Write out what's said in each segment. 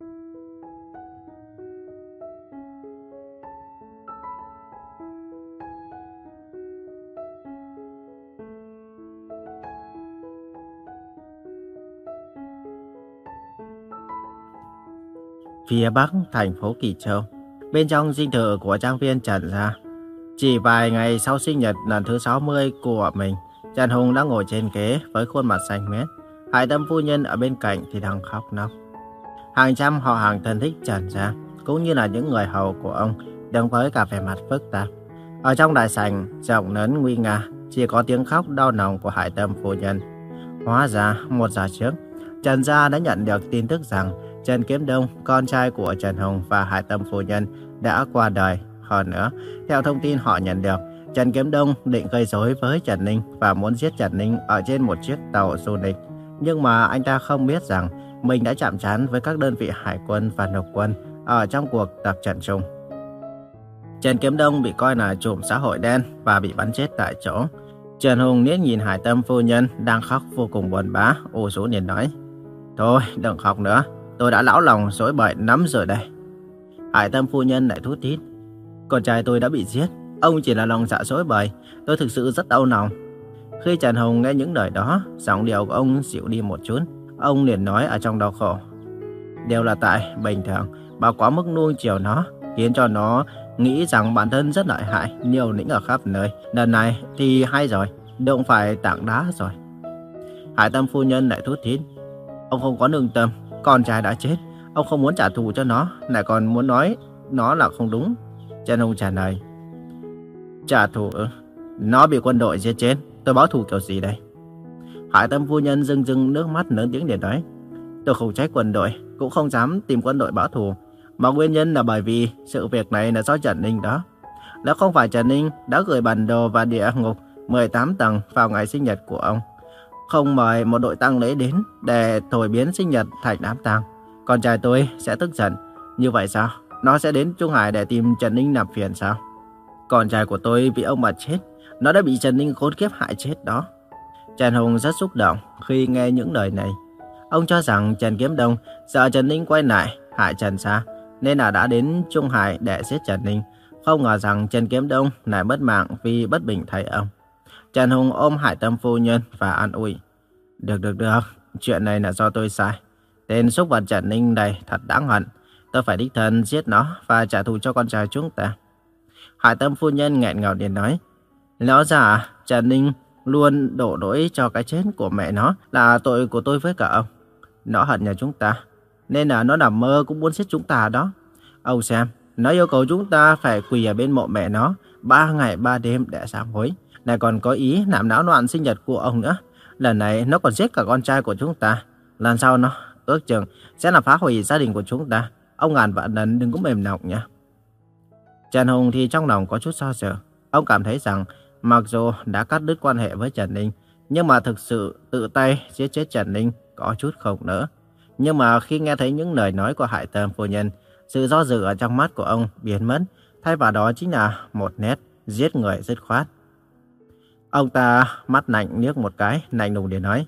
Phía bắc thành phố Kỳ Châu, bên trong dinh thự của trang viên Trần Gia. Chỉ vài ngày sau sinh nhật lần thứ 60 của mình, Trần Hùng đã ngồi trên ghế với khuôn mặt xanh mét. Hải tâm phu nhân ở bên cạnh thì đang khóc nóng. Hàng trăm họ hàng thân thích Trần Gia, cũng như là những người hầu của ông, đứng với cả vẻ mặt phức tạp. Ở trong đại sảnh, rộng lớn nguy nga, chỉ có tiếng khóc đau lòng của Hải tâm phu nhân. Hóa ra, một giờ trước, Trần Gia đã nhận được tin tức rằng Trần Kiếm Đông, con trai của Trần Hùng và Hải Tâm Phu Nhân đã qua đời. Hơn nữa, theo thông tin họ nhận được, Trần Kiếm Đông định gây rối với Trần Ninh và muốn giết Trần Ninh ở trên một chiếc tàu du lịch. Nhưng mà anh ta không biết rằng mình đã chạm trán với các đơn vị hải quân và lục quân ở trong cuộc tập trận chung. Trần Kiếm Đông bị coi là trùm xã hội đen và bị bắn chết tại chỗ. Trần Hùng liếc nhìn Hải Tâm phu nhân đang khóc vô cùng buồn bã, u rũ liền nói: "Thôi, đừng khóc nữa, tôi đã lão lòng rối bời lắm rồi đây." Hải Tâm phu nhân lại thút thít: "Con trai tôi đã bị giết, ông chỉ là lòng dạ rối bời, tôi thực sự rất đau lòng." Khi Trần Hùng nghe những lời đó, giọng điệu của ông dịu đi một chút, ông liền nói ở trong đau khổ: "Đều là tại bình thường, bà quá mức nuông chiều nó, khiến cho nó nghĩ rằng bản thân rất lợi hại, nhiều lĩnh ở khắp nơi. Lần này thì hay rồi, động phải tảng đá rồi. Hải tâm phu nhân lại thút thít. Ông không có nương tâm, con trai đã chết. Ông không muốn trả thù cho nó, lại còn muốn nói nó là không đúng. Trần Hùng trả lời. Trả thù ư? Nó bị quân đội giết chết, tôi báo thù kiểu gì đây? Hải tâm phu nhân rưng rưng nước mắt lớn tiếng để nói. Tôi không trách quân đội, cũng không dám tìm quân đội báo thù. Mà nguyên nhân là bởi vì sự việc này là do Trần Ninh đó. Nếu không phải Trần Ninh đã gửi bản đồ và địa ngục 18 tầng vào ngày sinh nhật của ông. Không mời một đội tăng lễ đến để thổi biến sinh nhật thành đám tang. Con trai tôi sẽ tức giận. Như vậy sao? Nó sẽ đến Trung Hải để tìm Trần Ninh làm phiền sao? Con trai của tôi bị ông mà chết. Nó đã bị Trần Ninh khốn kiếp hại chết đó. Trần Hùng rất xúc động khi nghe những lời này. Ông cho rằng Trần Kiếm Đông sợ Trần Ninh quay lại hại Trần Sa nên là đã đến Trung Hải để giết Trần Ninh. Không ngờ rằng Trần Kiếm Đông lại mất mạng vì bất bình thấy ông. Trần Hùng ôm Hải Tâm Phu Nhân và an ủi. Được được được, chuyện này là do tôi sai. Tên xúc vật Trần Ninh này thật đáng hận. Tôi phải đích thân giết nó và trả thù cho con trai chúng ta. Hải Tâm Phu Nhân nghẹn ngào điện nói. Lão giả Trần Ninh luôn đổ lỗi cho cái chết của mẹ nó là tội của tôi với cả ông. Nó hận nhà chúng ta nên là nó nằm mơ cũng muốn giết chúng ta đó. Ông xem, nó yêu cầu chúng ta phải quỳ ở bên mộ mẹ nó ba ngày ba đêm để sám hối. Này còn có ý làm náo loạn sinh nhật của ông nữa. Lần này nó còn giết cả con trai của chúng ta. Lần sau nó ước chừng sẽ là phá hủy gia đình của chúng ta. Ông ngàn vạn lần đừng có mềm lòng nhé. Trần Hùng thì trong lòng có chút so sợ. Ông cảm thấy rằng mặc dù đã cắt đứt quan hệ với Trần Ninh, nhưng mà thực sự tự tay giết chết Trần Ninh có chút không nỡ. Nhưng mà khi nghe thấy những lời nói của Hải Tâm phu nhân, sự do dự ở trong mắt của ông biến mất, thay vào đó chính là một nét giết người dứt khoát. Ông ta mắt lạnh liếc một cái, lạnh lùng để nói: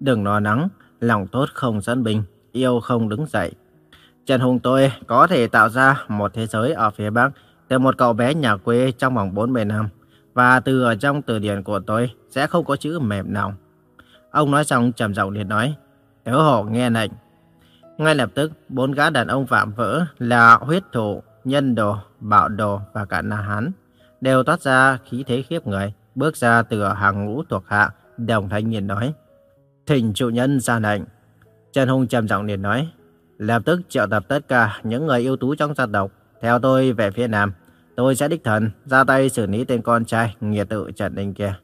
"Đừng lo lắng, lòng tốt không dẫn bình, yêu không đứng dậy. Trần Hùng tôi có thể tạo ra một thế giới ở phía Bắc từ một cậu bé nhà quê trong vòng 40 năm, và từ ở trong từ điển của tôi sẽ không có chữ mềm nào." Ông nói xong trầm giọng liền nói: Tớ hổ nghe lệnh. Ngay lập tức, bốn gã đàn ông phạm vỡ là huyết thủ, nhân đồ, bạo đồ và cả na hán đều toát ra khí thế khiếp người, bước ra từ hàng ngũ thuộc hạ, đồng thanh nhìn nói. Thỉnh chủ nhân ra lệnh. Trần Hùng trầm giọng liền nói. Lập tức triệu tập tất cả những người ưu tú trong gia tộc, theo tôi về phía Nam. Tôi sẽ đích thần ra tay xử lý tên con trai nghiệt tự Trần Đình kia.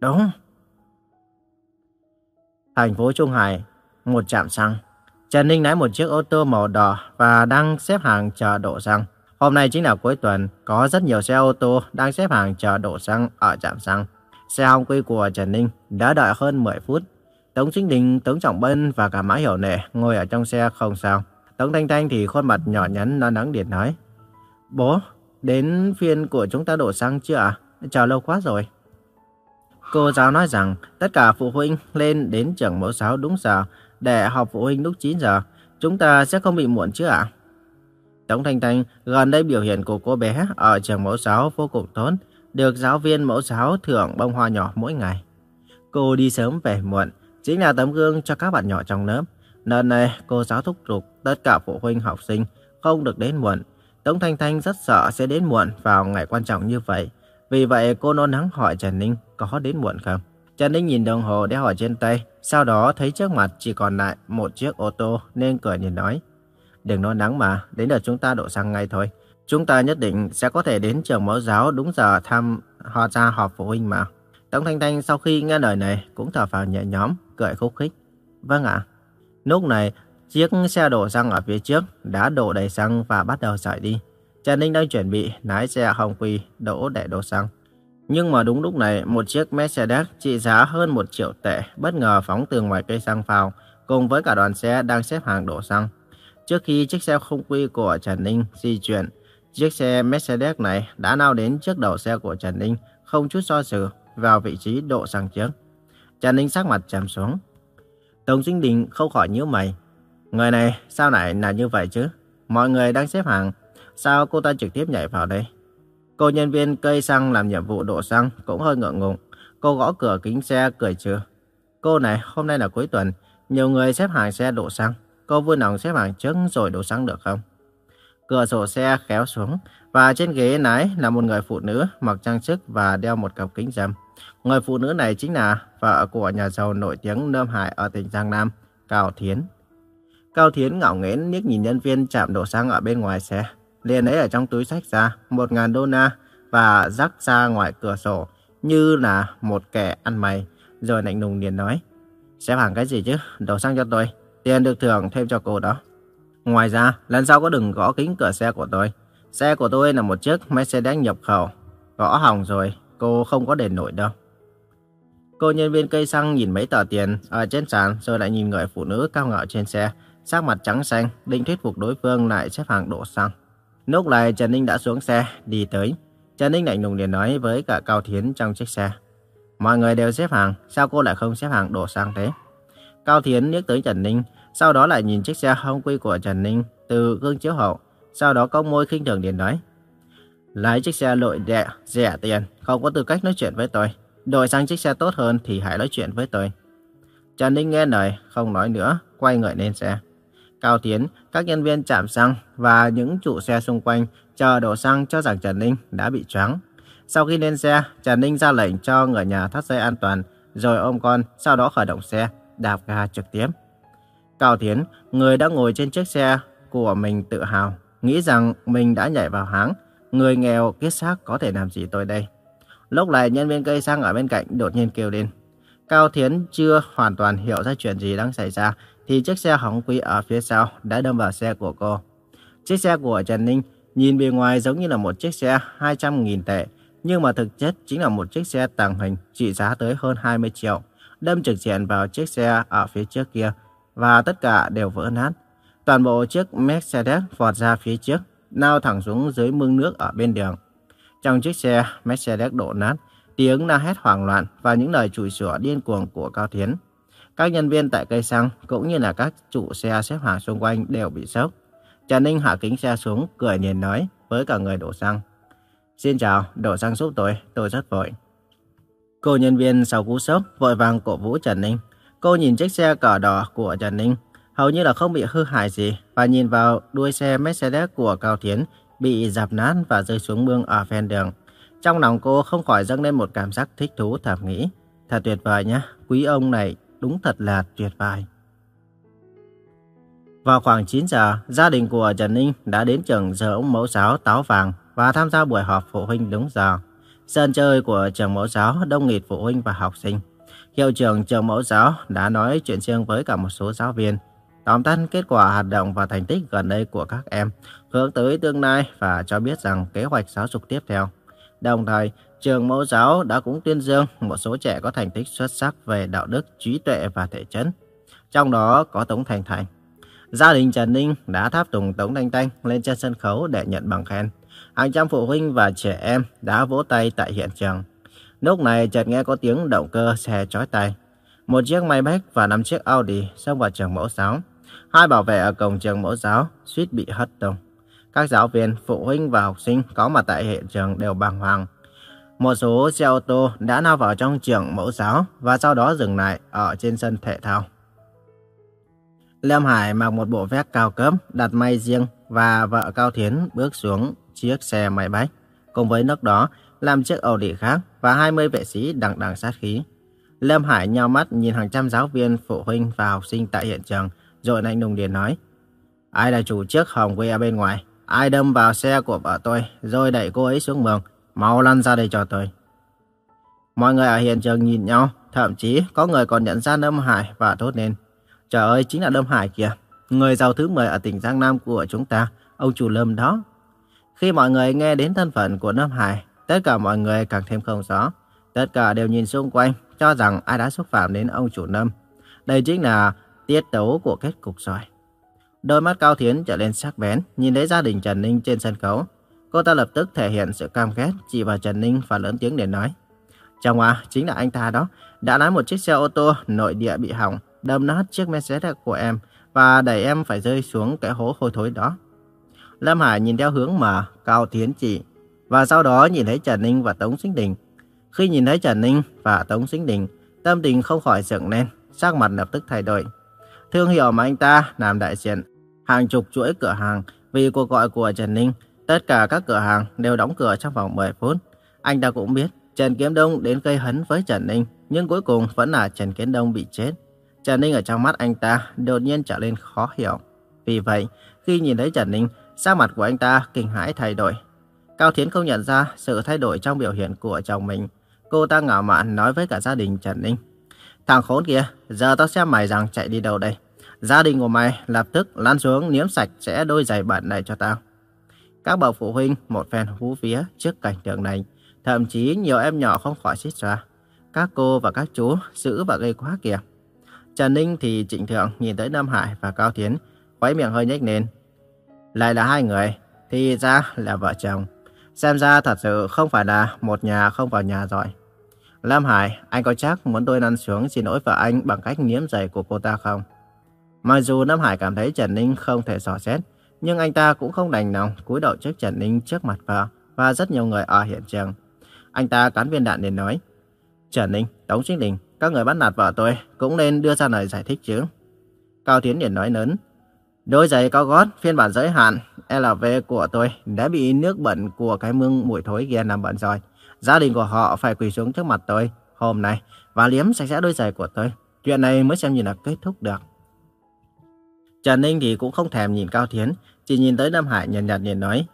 Đúng. Thành phố Trung Hải một trạm xăng. Trần Ninh lái một chiếc ô tô màu đỏ và đang xếp hàng chờ đổ xăng. Hôm nay chính là cuối tuần, có rất nhiều xe ô tô đang xếp hàng chờ đổ xăng ở trạm xăng. Xe hông quy của Trần Ninh đã đợi hơn 10 phút. Tống Sinh Đình, Tống Trọng Bân và cả Mã Hiểu Nệ ngồi ở trong xe không sao. Tống Thanh Thanh thì khuôn mặt nhỏ nhắn lo lắng điện nói. Bố, đến phiên của chúng ta đổ xăng chưa ạ? Chờ lâu quá rồi. Cô giáo nói rằng tất cả phụ huynh lên đến trường mẫu giáo đúng giờ để họp phụ huynh lúc 9 giờ. chúng ta sẽ không bị muộn chứ ạ? Tống Thanh Thanh gần đây biểu hiện của cô bé ở trường mẫu giáo vô cùng tốt, được giáo viên mẫu giáo thưởng bông hoa nhỏ mỗi ngày. Cô đi sớm về muộn, chính là tấm gương cho các bạn nhỏ trong lớp. Lần này, cô giáo thúc giục tất cả phụ huynh học sinh không được đến muộn. Tống Thanh Thanh rất sợ sẽ đến muộn vào ngày quan trọng như vậy. Vì vậy, cô nôn nắng hỏi Trần Ninh có đến muộn không. Trần Ninh nhìn đồng hồ đeo hỏi trên tay, sau đó thấy trước mặt chỉ còn lại một chiếc ô tô nên cười nhìn nói. Đừng nôn nắng mà, đến giờ chúng ta đổ xăng ngay thôi. Chúng ta nhất định sẽ có thể đến trường mẫu giáo đúng giờ thăm họ ra họp phụ huynh mà. Tống Thanh Thanh sau khi nghe lời này cũng thở phào nhẹ nhõm, cười khúc khích. Vâng ạ. Lúc này, chiếc xe đổ xăng ở phía trước đã đổ đầy xăng và bắt đầu chạy đi. Trần Ninh đang chuẩn bị lái xe Hồng Quy đổ để đổ xăng. Nhưng mà đúng lúc này, một chiếc Mercedes trị giá hơn 1 triệu tệ bất ngờ phóng từ ngoài cây xăng vào, cùng với cả đoàn xe đang xếp hàng đổ xăng. Trước khi chiếc xe không quy của Trần Ninh di chuyển, chiếc xe Mercedes này đã lao đến trước đầu xe của Trần Ninh, không chút do dự vào vị trí đổ xăng trước. Trần Ninh sắc mặt trầm xuống. Tống Sinh Đình không khỏi nhíu mày. Người này sao lại là như vậy chứ? Mọi người đang xếp hàng, sao cô ta trực tiếp nhảy vào đây? Cô nhân viên cây xăng làm nhiệm vụ đổ xăng cũng hơi ngượng ngùng. Cô gõ cửa kính xe cười chưa? Cô này, hôm nay là cuối tuần, nhiều người xếp hàng xe đổ xăng. Cô vui lòng xếp hàng trước rồi đổ xăng được không? Cửa sổ xe kéo xuống và trên ghế lái là một người phụ nữ mặc trang sức và đeo một cặp kính râm. Người phụ nữ này chính là vợ của nhà giàu nổi tiếng Nơm Hải ở tỉnh Giang Nam, Cao Thiến. Cao Thiến ngạo nghễ liếc nhìn nhân viên chạm đổ xăng ở bên ngoài xe liền lấy ở trong túi sách ra một ngàn đô la và rắc ra ngoài cửa sổ như là một kẻ ăn mày. Rồi lạnh lùng liền nói, xếp hàng cái gì chứ, đổ xăng cho tôi, tiền được thưởng thêm cho cô đó. Ngoài ra, lần sau có đừng gõ kính cửa xe của tôi. Xe của tôi là một chiếc Mercedes nhập khẩu. Gõ hỏng rồi, cô không có đền nổi đâu. Cô nhân viên cây xăng nhìn mấy tờ tiền ở trên sàn rồi lại nhìn người phụ nữ cao ngạo trên xe, sắc mặt trắng xanh, định thuyết phục đối phương lại xếp hàng đổ xăng. Lúc này Trần Ninh đã xuống xe, đi tới. Trần Ninh lạnh lùng liền nói với cả Cao Thiến trong chiếc xe. Mọi người đều xếp hàng, sao cô lại không xếp hàng đổ xăng thế? Cao Thiến liếc tới Trần Ninh, sau đó lại nhìn chiếc xe hông quy của Trần Ninh từ gương chiếu hậu. Sau đó cong môi khinh thường liền nói. Lái chiếc xe lội đẹ, rẻ tiền, không có tư cách nói chuyện với tôi. Đổi sang chiếc xe tốt hơn thì hãy nói chuyện với tôi. Trần Ninh nghe lời, không nói nữa, quay người lên xe. Cao Tiến, các nhân viên chạm xăng và những chủ xe xung quanh chờ đổ xăng cho rằng Trần Ninh đã bị choáng. Sau khi lên xe, Trần Ninh ra lệnh cho người nhà thắt dây an toàn, rồi ôm con, sau đó khởi động xe, đạp ga trực tiếp. Cao Tiến, người đã ngồi trên chiếc xe của mình tự hào, nghĩ rằng mình đã nhảy vào háng. Người nghèo kiết xác có thể làm gì tôi đây? Lúc này nhân viên cây xăng ở bên cạnh đột nhiên kêu lên. Cao Thiến chưa hoàn toàn hiểu ra chuyện gì đang xảy ra thì chiếc xe hỏng quý ở phía sau đã đâm vào xe của cô. Chiếc xe của Trần Ninh nhìn bề ngoài giống như là một chiếc xe 200.000 tệ, nhưng mà thực chất chính là một chiếc xe tàng hình trị giá tới hơn 20 triệu, đâm trực diện vào chiếc xe ở phía trước kia, và tất cả đều vỡ nát. Toàn bộ chiếc Mercedes vọt ra phía trước, lao thẳng xuống dưới mương nước ở bên đường. Trong chiếc xe Mercedes đổ nát, tiếng la hét hoảng loạn và những lời chửi sủa điên cuồng của Cao Thiến. Các nhân viên tại cây xăng cũng như là các chủ xe xếp hàng xung quanh đều bị sốc. Trần Ninh hạ kính xe xuống, cười nhìn nói với cả người đổ xăng. Xin chào, đổ xăng giúp tôi, tôi rất vội. Cô nhân viên sau cú sốc vội vàng cổ vũ Trần Ninh. Cô nhìn chiếc xe cỏ đỏ của Trần Ninh, hầu như là không bị hư hại gì và nhìn vào đuôi xe Mercedes của Cao Thiến bị dập nát và rơi xuống mương ở ven đường. Trong lòng cô không khỏi dâng lên một cảm giác thích thú thầm nghĩ. Thật tuyệt vời nhá, quý ông này đúng thật là tuyệt vời. Vào khoảng 9 giờ, gia đình của Trần Ninh đã đến trường giờ ông mẫu giáo táo vàng và tham gia buổi họp phụ huynh đúng giờ. Sân chơi của trường mẫu giáo đông nghịt phụ huynh và học sinh. Hiệu trưởng trường mẫu giáo đã nói chuyện riêng với cả một số giáo viên. Tóm tắt kết quả hoạt động và thành tích gần đây của các em, hướng tới tương lai và cho biết rằng kế hoạch giáo dục tiếp theo. Đồng thời, trường mẫu giáo đã cũng tuyên dương một số trẻ có thành tích xuất sắc về đạo đức, trí tuệ và thể chất. Trong đó có Tống Thành Thành. Gia đình Trần Ninh đã tháp tùng Tống Thanh Thanh lên trên sân khấu để nhận bằng khen. Hàng trăm phụ huynh và trẻ em đã vỗ tay tại hiện trường. Lúc này chợt nghe có tiếng động cơ xe chói tai Một chiếc Maybach và năm chiếc Audi xông vào trường mẫu giáo. Hai bảo vệ ở cổng trường mẫu giáo suýt bị hất tung. Các giáo viên, phụ huynh và học sinh có mặt tại hiện trường đều bàng hoàng. Một số xe ô tô đã lao vào trong trường mẫu giáo và sau đó dừng lại ở trên sân thể thao. Lâm Hải mặc một bộ vest cao cấp, đặt may riêng và vợ Cao Thiến bước xuống chiếc xe máy bách. Cùng với nước đó, làm chiếc ẩu địa khác và 20 vệ sĩ đằng đằng sát khí. Lâm Hải nhao mắt nhìn hàng trăm giáo viên, phụ huynh và học sinh tại hiện trường, rồi lạnh lùng điền nói. Ai là chủ chiếc hồng quê ở bên ngoài? Ai đâm vào xe của vợ tôi, rồi đẩy cô ấy xuống mương? Mau lăn ra đây cho tôi. Mọi người ở hiện trường nhìn nhau, thậm chí có người còn nhận ra Lâm Hải và thốt lên. Trời ơi, chính là Lâm Hải kìa. Người giàu thứ 10 ở tỉnh Giang Nam của chúng ta, ông chủ Lâm đó. Khi mọi người nghe đến thân phận của Lâm Hải, tất cả mọi người càng thêm không rõ. Tất cả đều nhìn xung quanh, cho rằng ai đã xúc phạm đến ông chủ Lâm. Đây chính là tiết tấu của kết cục rồi. Đôi mắt Cao Thiến trở lên sắc bén, nhìn thấy gia đình Trần Ninh trên sân khấu. Cô ta lập tức thể hiện sự cam ghét, chỉ vào Trần Ninh và lớn tiếng để nói. Chồng à, chính là anh ta đó, đã lái một chiếc xe ô tô nội địa bị hỏng, đâm nát chiếc Mercedes của em và đẩy em phải rơi xuống cái hố hôi thối đó. Lâm Hải nhìn theo hướng mà Cao Thiến chỉ, và sau đó nhìn thấy Trần Ninh và Tống Sinh Đình. Khi nhìn thấy Trần Ninh và Tống Sinh Đình, tâm tình không khỏi dựng lên, sắc mặt lập tức thay đổi. Thương hiệu mà anh ta làm đại diện, hàng chục chuỗi cửa hàng vì cuộc gọi của Trần Ninh, tất cả các cửa hàng đều đóng cửa trong vòng 10 phút. Anh ta cũng biết Trần Kiếm Đông đến gây hấn với Trần Ninh, nhưng cuối cùng vẫn là Trần Kiếm Đông bị chết. Trần Ninh ở trong mắt anh ta đột nhiên trở nên khó hiểu. Vì vậy, khi nhìn thấy Trần Ninh, sắc mặt của anh ta kinh hãi thay đổi. Cao Thiến không nhận ra sự thay đổi trong biểu hiện của chồng mình. Cô ta ngạo mạn nói với cả gia đình Trần Ninh. Thằng khốn kia, giờ tao xem mày rằng chạy đi đâu đây. Gia đình của mày lập tức lăn xuống niếm sạch sẽ đôi giày bẩn này cho tao. Các bậc phụ huynh một phen hú vía trước cảnh tượng này. Thậm chí nhiều em nhỏ không khỏi xích ra. Các cô và các chú giữ và gây quá kìa. Trần Ninh thì trịnh thượng nhìn tới Nam Hải và Cao Thiến, khóe miệng hơi nhếch lên. Lại là hai người, thì ra là vợ chồng. Xem ra thật sự không phải là một nhà không vào nhà rồi. Lam Hải, anh có chắc muốn tôi năn xuống xin lỗi vợ anh bằng cách niếm giày của cô ta không? Mặc dù Nam Hải cảm thấy Trần Ninh không thể dò xét, nhưng anh ta cũng không đành lòng cúi đầu trước Trần Ninh trước mặt vợ và rất nhiều người ở hiện trường. Anh ta cắn viên đạn để nói, Trần Ninh, Tống Chính Đình, các người bắt nạt vợ tôi cũng nên đưa ra lời giải thích chứ. Cao Tiến Điển nói lớn, đôi giày cao gót phiên bản giới hạn LV của tôi đã bị nước bẩn của cái mương mùi thối kia làm bẩn rồi. Gia đình của họ phải quỳ xuống trước mặt tôi hôm nay và liếm sạch sẽ đôi giày của tôi. Chuyện này mới xem như là kết thúc được. Trần Ninh thì cũng không thèm nhìn Cao Thiến, chỉ nhìn tới Nam Hải nhàn nhạt liền nói.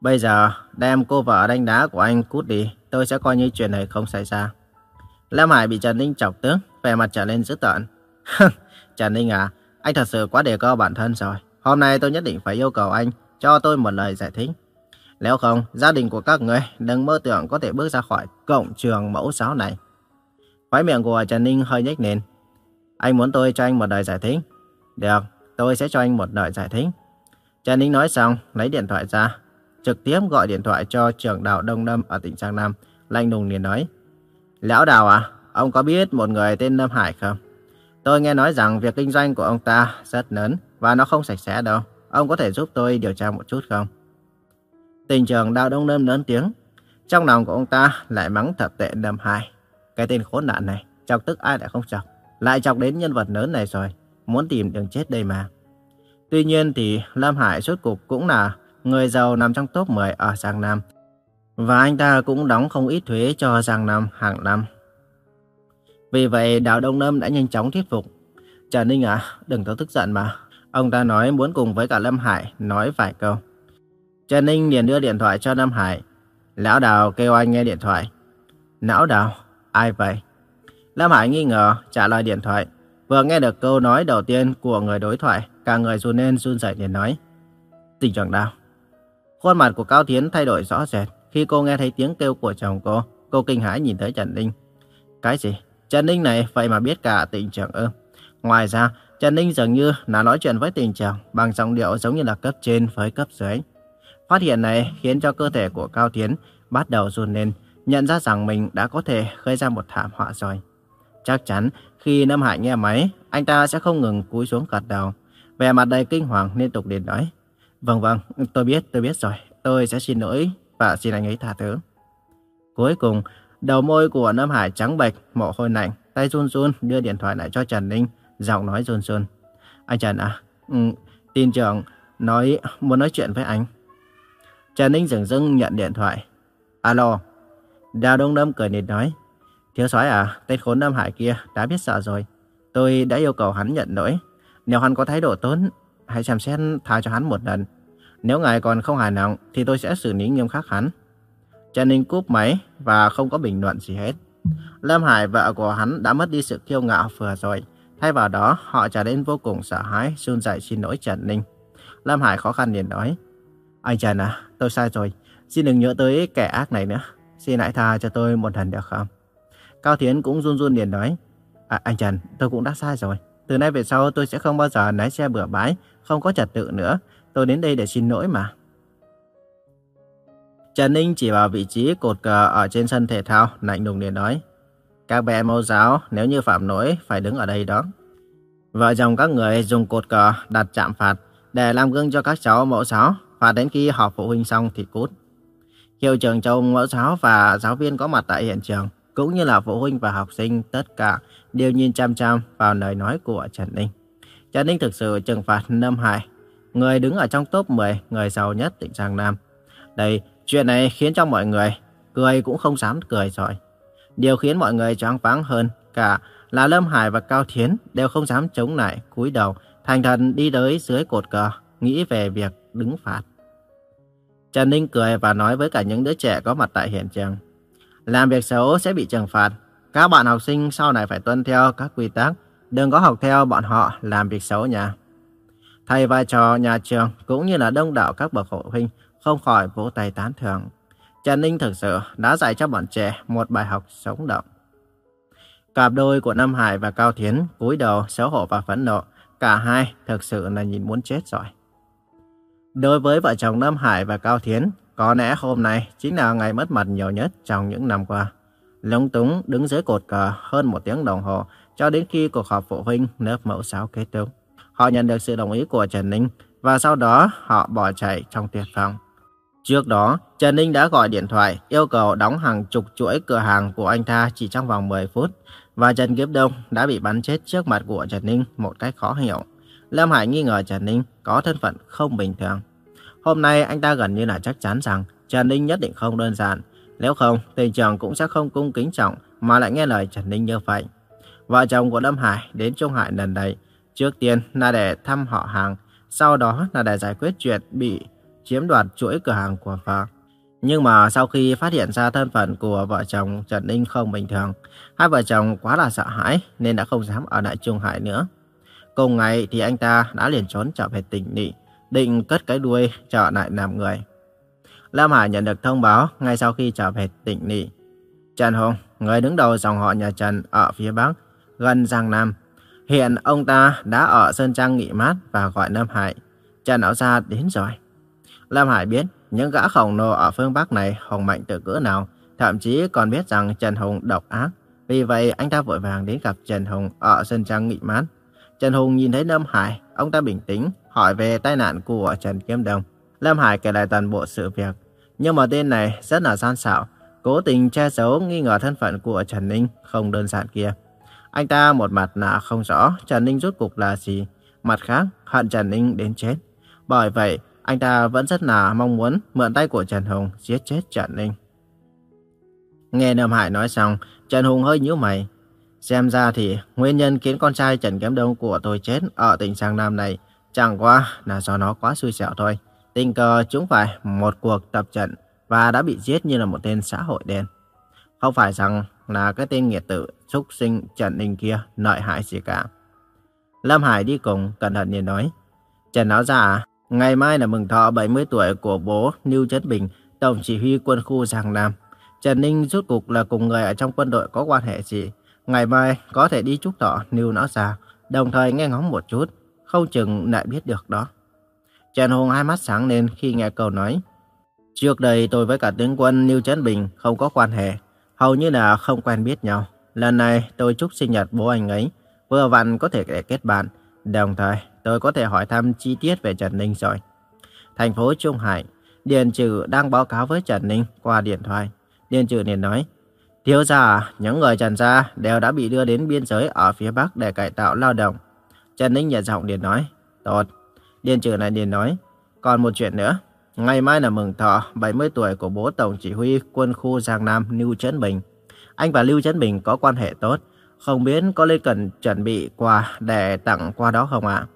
Bây giờ, đem cô vợ đánh đá của anh cút đi, tôi sẽ coi như chuyện này không xảy ra. nam Hải bị Trần Ninh chọc tướng, vẻ mặt trở lên dữ tợn. Trần Ninh à, anh thật sự quá đề cao bản thân rồi. Hôm nay tôi nhất định phải yêu cầu anh cho tôi một lời giải thích. Nếu không, gia đình của các người đừng mơ tưởng có thể bước ra khỏi cổng trường mẫu giáo này. Khói miệng của Trần Ninh hơi nhếch lên. Anh muốn tôi cho anh một lời giải thích. Được, tôi sẽ cho anh một lời giải thích. Trần Ninh nói xong, lấy điện thoại ra, trực tiếp gọi điện thoại cho trưởng đạo Đông Lâm ở tỉnh Giang Nam. Lanh đùng liền nói. Lão Đào à, ông có biết một người tên Lâm Hải không? Tôi nghe nói rằng việc kinh doanh của ông ta rất lớn và nó không sạch sẽ đâu. Ông có thể giúp tôi điều tra một chút không? Tình trường Đào Đông Lâm lớn tiếng. Trong lòng của ông ta lại mắng thật tệ Lâm Hải. Cái tên khốn nạn này, chọc tức ai lại không chọc. Lại chọc đến nhân vật lớn này rồi. Muốn tìm đường chết đây mà. Tuy nhiên thì Lâm Hải suốt cục cũng là người giàu nằm trong top 10 ở Giang Nam. Và anh ta cũng đóng không ít thuế cho Giang Nam hàng năm. Vì vậy Đào Đông Lâm đã nhanh chóng thuyết phục. Trần Ninh à, đừng có tức giận mà. Ông ta nói muốn cùng với cả Lâm Hải nói vài câu. Trần Ninh liền đưa điện thoại cho Lâm Hải. Lão Đào kêu anh nghe điện thoại. Lão Đào? Ai vậy? Lâm Hải nghi ngờ trả lời điện thoại. Vừa nghe được câu nói đầu tiên của người đối thoại, cả người run lên run rẩy để nói. Tình trạng đau Khuôn mặt của Cao Thiến thay đổi rõ rệt. Khi cô nghe thấy tiếng kêu của chồng cô, cô kinh hãi nhìn tới Trần Ninh. Cái gì? Trần Ninh này vậy mà biết cả tình trạng ư? Ngoài ra, Trần Ninh dường như là nói chuyện với tình trạng bằng giọng điệu giống như là cấp trên với cấp dưới. Phát hiện này khiến cho cơ thể của Cao Thiến bắt đầu run lên, nhận ra rằng mình đã có thể gây ra một thảm họa rồi. Chắc chắn khi Nam Hải nghe máy, anh ta sẽ không ngừng cúi xuống gật đầu. Vẻ mặt đầy kinh hoàng liên tục liền nói. Vâng vâng, tôi biết, tôi biết rồi. Tôi sẽ xin lỗi và xin anh ấy tha thứ. Cuối cùng, đầu môi của Nam Hải trắng bệch, mồ hôi lạnh, tay run run đưa điện thoại lại cho Trần Ninh, giọng nói run run. Anh Trần à, ừ, tin trưởng nói muốn nói chuyện với anh. Trần Ninh dừng dưng nhận điện thoại. Alo. Đào Đông Đâm cười nịt nói. Thiếu soái à, tên khốn Nam Hải kia đã biết sợ rồi. Tôi đã yêu cầu hắn nhận lỗi. Nếu hắn có thái độ tốt, hãy xem xét tha cho hắn một lần. Nếu ngài còn không hài lòng thì tôi sẽ xử lý nghiêm khắc hắn. Trần Ninh cúp máy và không có bình luận gì hết. Lâm Hải vợ của hắn đã mất đi sự kiêu ngạo vừa rồi. Thay vào đó, họ trở nên vô cùng sợ hãi, run rẩy xin lỗi Trần Ninh. Lâm Hải khó khăn liền nói. Anh Trần à, tôi sai rồi. Xin đừng nhớ tới kẻ ác này nữa. Xin hãy tha cho tôi một lần được không? Cao Thiến cũng run run liền nói. À, anh Trần, tôi cũng đã sai rồi. Từ nay về sau tôi sẽ không bao giờ lái xe bừa bãi, không có trật tự nữa. Tôi đến đây để xin lỗi mà. Trần Ninh chỉ vào vị trí cột cờ ở trên sân thể thao, lạnh lùng liền nói. Các bé mẫu giáo, nếu như phạm lỗi, phải đứng ở đây đó. Vợ chồng các người dùng cột cờ đặt chạm phạt để làm gương cho các cháu mẫu giáo, và đến khi họp phụ huynh xong thì cút. Hiệu trưởng châu mẫu giáo và giáo viên có mặt tại hiện trường, cũng như là phụ huynh và học sinh tất cả đều nhìn chăm chăm vào lời nói của Trần Ninh. Trần Ninh thực sự trừng phạt Lâm Hải, người đứng ở trong top 10 người giàu nhất tỉnh Giang Nam. Đây, chuyện này khiến cho mọi người cười cũng không dám cười rồi. Điều khiến mọi người choáng váng hơn cả là Lâm Hải và Cao Thiến đều không dám chống lại, cúi đầu, thành thần đi tới dưới cột cờ, nghĩ về việc đứng phạt. Trần Ninh cười và nói với cả những đứa trẻ có mặt tại hiện trường. Làm việc xấu sẽ bị trừng phạt. Các bạn học sinh sau này phải tuân theo các quy tắc. Đừng có học theo bọn họ làm việc xấu nha. Thầy vai trò nhà trường cũng như là đông đảo các bậc phụ huynh không khỏi vỗ tay tán thưởng. Trần Ninh thực sự đã dạy cho bọn trẻ một bài học sống động. Cặp đôi của Nam Hải và Cao Thiến cúi đầu xấu hổ và phẫn nộ. Cả hai thực sự là nhìn muốn chết rồi. Đối với vợ chồng Nam Hải và Cao Thiến, có lẽ hôm nay chính là ngày mất mặt nhiều nhất trong những năm qua. Lúng túng đứng dưới cột cờ hơn một tiếng đồng hồ cho đến khi cuộc họp phụ huynh lớp mẫu giáo kết thúc. Họ nhận được sự đồng ý của Trần Ninh và sau đó họ bỏ chạy trong tuyệt vọng. Trước đó, Trần Ninh đã gọi điện thoại yêu cầu đóng hàng chục chuỗi cửa hàng của anh ta chỉ trong vòng 10 phút và Trần Kiếp Đông đã bị bắn chết trước mặt của Trần Ninh một cách khó hiểu. Lâm Hải nghi ngờ Trần Ninh có thân phận không bình thường. Hôm nay anh ta gần như là chắc chắn rằng Trần Ninh nhất định không đơn giản. Nếu không, tình trường cũng sẽ không cung kính trọng mà lại nghe lời Trần Ninh như vậy. Vợ chồng của Lâm Hải đến Trung Hải lần này, trước tiên là để thăm họ hàng, sau đó là để giải quyết chuyện bị chiếm đoạt chuỗi cửa hàng của vợ. Nhưng mà sau khi phát hiện ra thân phận của vợ chồng Trần Ninh không bình thường, hai vợ chồng quá là sợ hãi nên đã không dám ở lại Trung Hải nữa. Cùng ngày thì anh ta đã liền trốn trở về tỉnh Nị, định cất cái đuôi trở lại làm người. Lâm Hải nhận được thông báo ngay sau khi trở về tỉnh Nị. Trần Hùng, người đứng đầu dòng họ nhà Trần ở phía Bắc, gần Giang Nam. Hiện ông ta đã ở Sơn Trang nghỉ mát và gọi Lâm Hải. Trần Áo Gia đến rồi. Lâm Hải biết những gã khổng lồ ở phương Bắc này hùng mạnh từ cỡ nào, thậm chí còn biết rằng Trần Hùng độc ác. Vì vậy anh ta vội vàng đến gặp Trần Hùng ở Sơn Trang nghỉ mát. Trần Hùng nhìn thấy Lâm Hải, ông ta bình tĩnh, hỏi về tai nạn của Trần Kiếm Đông. Lâm Hải kể lại toàn bộ sự việc. Nhưng mà tên này rất là gian xảo, cố tình che giấu nghi ngờ thân phận của Trần Ninh không đơn giản kia. Anh ta một mặt là không rõ Trần Ninh rốt cuộc là gì, mặt khác hận Trần Ninh đến chết. Bởi vậy, anh ta vẫn rất là mong muốn mượn tay của Trần Hùng giết chết Trần Ninh. Nghe Nam Hải nói xong, Trần Hùng hơi nhíu mày. Xem ra thì nguyên nhân khiến con trai Trần Kiếm Đông của tôi chết ở tỉnh Giang Nam này chẳng qua là do nó quá xui xẻo thôi. Tình cờ chúng phải một cuộc tập trận và đã bị giết như là một tên xã hội đen. Không phải rằng là cái tên nghiệt tử xúc sinh Trần Ninh kia lợi hại gì cả. Lâm Hải đi cùng cẩn thận nhìn nói. Trần nói ra ngày mai là mừng thọ 70 tuổi của bố Lưu Trấn Bình, Tổng chỉ huy quân khu Giang Nam. Trần Ninh rút cục là cùng người ở trong quân đội có quan hệ gì. Ngày mai có thể đi chúc thọ Lưu nó ra, đồng thời nghe ngóng một chút, không chừng lại biết được đó. Trần Hùng hai mắt sáng lên khi nghe câu nói. Trước đây tôi với cả tướng quân Lưu Trấn Bình không có quan hệ, hầu như là không quen biết nhau. Lần này tôi chúc sinh nhật bố anh ấy, vừa vặn có thể để kết bạn, đồng thời tôi có thể hỏi thăm chi tiết về Trần Ninh rồi. Thành phố Trung Hải, Điền Trừ đang báo cáo với Trần Ninh qua điện thoại. Điền Trừ liền nói, Thiếu gia, những người Trần gia đều đã bị đưa đến biên giới ở phía Bắc để cải tạo lao động. Trần Ninh nhận giọng liền nói, tốt. Điền Trừ lại điền nói, còn một chuyện nữa. Ngày mai là mừng thọ 70 tuổi của bố Tổng Chỉ huy quân khu Giang Nam Lưu Trấn Bình. Anh và Lưu Trấn Bình có quan hệ tốt. Không biết có nên cần chuẩn bị quà để tặng qua đó không ạ?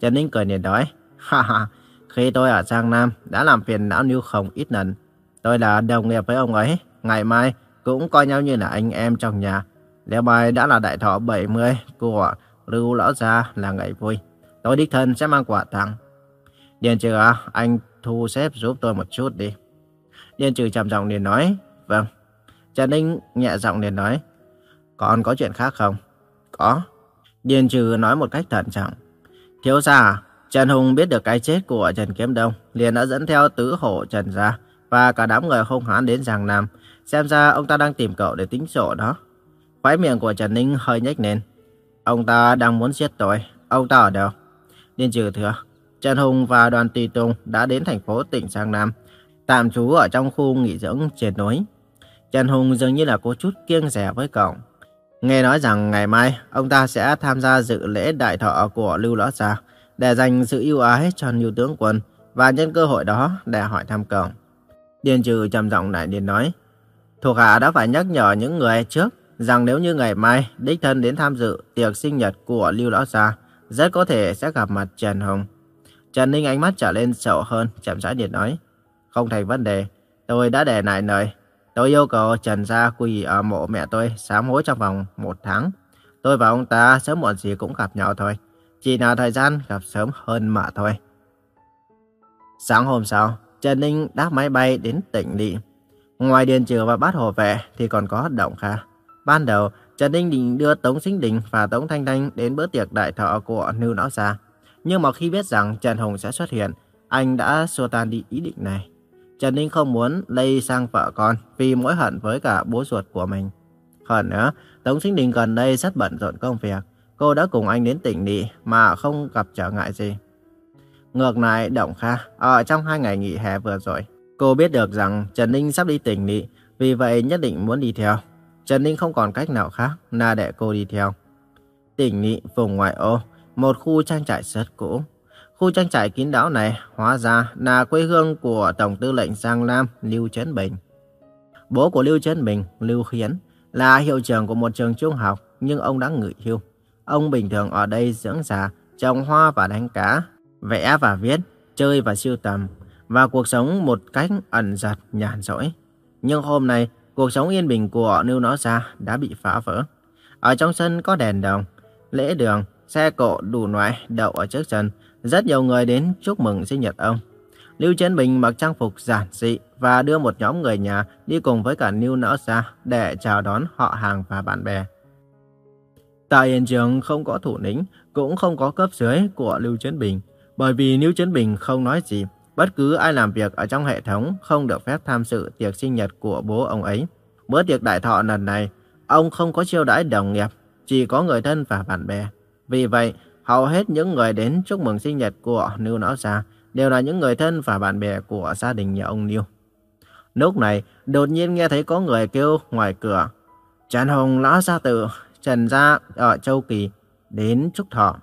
Trần Ninh cười điền nói, ha ha, khi tôi ở Giang Nam đã làm phiền não Lưu không ít lần. Tôi là đồng nghiệp với ông ấy. Ngày mai cũng coi nhau như là anh em trong nhà. Nếu mai đã là đại thọ 70 của Lưu Lão Gia là ngày vui. Tôi đích thân sẽ mang quà tặng. Điền trừ à, anh thu xếp giúp tôi một chút đi. Điền trừ trầm giọng liền nói, vâng. Trần Ninh nhẹ giọng liền nói, còn có chuyện khác không? Có. Điền trừ nói một cách thận trọng. Thiếu gia, Trần Hùng biết được cái chết của Trần Kiếm Đông, liền đã dẫn theo tứ hổ Trần gia và cả đám người hung hãn đến Giang Nam. Xem ra ông ta đang tìm cậu để tính sổ đó. Khóe miệng của Trần Ninh hơi nhếch lên. Ông ta đang muốn giết tôi. Ông ta ở đâu? Điền trừ thưa. Trần Hùng và đoàn tùy tùng đã đến thành phố tỉnh Giang Nam, tạm trú ở trong khu nghỉ dưỡng trên núi. Trần Hùng dường như là có chút kiêng rẻ với cậu. Nghe nói rằng ngày mai ông ta sẽ tham gia dự lễ đại thọ của Lưu Lão Gia để dành sự ưu ái cho Lưu Tướng Quân và nhân cơ hội đó để hỏi thăm cậu. Điền trừ trầm giọng lại điền nói, thuộc hạ đã phải nhắc nhở những người trước rằng nếu như ngày mai đích thân đến tham dự tiệc sinh nhật của Lưu Lão Gia, rất có thể sẽ gặp mặt Trần Hùng. Trần Ninh ánh mắt trở lên sầu hơn, chậm rãi nhiệt nói. Không thành vấn đề, tôi đã để lại lời. Tôi yêu cầu Trần Gia quỳ ở mộ mẹ tôi sám hối trong vòng một tháng. Tôi và ông ta sớm muộn gì cũng gặp nhau thôi. Chỉ là thời gian gặp sớm hơn mà thôi. Sáng hôm sau, Trần Ninh đáp máy bay đến tỉnh Lị. Ngoài Điền Trừ và Bát Hồ Vệ thì còn có Động Kha. Ban đầu, Trần Ninh định đưa Tống Sinh Đình và Tống Thanh Thanh đến bữa tiệc đại thọ của Nưu Lão Gia. Nhưng mà khi biết rằng Trần Hùng sẽ xuất hiện, anh đã xua tan đi ý định này. Trần Ninh không muốn lây sang vợ con vì mối hận với cả bố ruột của mình. Hơn nữa, Tống Sinh Đình gần đây rất bận rộn công việc. Cô đã cùng anh đến tỉnh Nị mà không gặp trở ngại gì. Ngược lại, Động Kha, ở trong hai ngày nghỉ hè vừa rồi, cô biết được rằng Trần Ninh sắp đi tỉnh Nị, vì vậy nhất định muốn đi theo. Trần Ninh không còn cách nào khác na đẻ cô đi theo. Tỉnh Nị, vùng ngoại ô, một khu trang trại rất cũ. Khu trang trại kín đáo này hóa ra là quê hương của Tổng tư lệnh Giang Nam Lưu Trấn Bình. Bố của Lưu Trấn Bình, Lưu Khiến, là hiệu trưởng của một trường trung học nhưng ông đã nghỉ hưu. Ông bình thường ở đây dưỡng già, trồng hoa và đánh cá, vẽ và viết, chơi và siêu tầm, và cuộc sống một cách ẩn giật, nhàn rỗi. Nhưng hôm nay, cuộc sống yên bình của Nưu Nó Sa đã bị phá vỡ. Ở trong sân có đèn đồng, lễ đường, xe cộ đủ loại đậu ở trước sân. Rất nhiều người đến chúc mừng sinh nhật ông. Lưu Trấn Bình mặc trang phục giản dị và đưa một nhóm người nhà đi cùng với cả Lưu Nỡ Sa để chào đón họ hàng và bạn bè. Tại hiện trường không có thủ lĩnh, cũng không có cấp dưới của Lưu Trấn Bình, bởi vì Lưu Trấn Bình không nói gì. Bất cứ ai làm việc ở trong hệ thống không được phép tham dự tiệc sinh nhật của bố ông ấy. Bữa tiệc đại thọ lần này, ông không có chiêu đãi đồng nghiệp, chỉ có người thân và bạn bè. Vì vậy, hầu hết những người đến chúc mừng sinh nhật của Niu Lão Sa đều là những người thân và bạn bè của gia đình nhà ông Niu. Lúc này, đột nhiên nghe thấy có người kêu ngoài cửa. Trần Hùng Lão Gia Tử, Trần Gia ở Châu Kỳ, đến chúc thọ.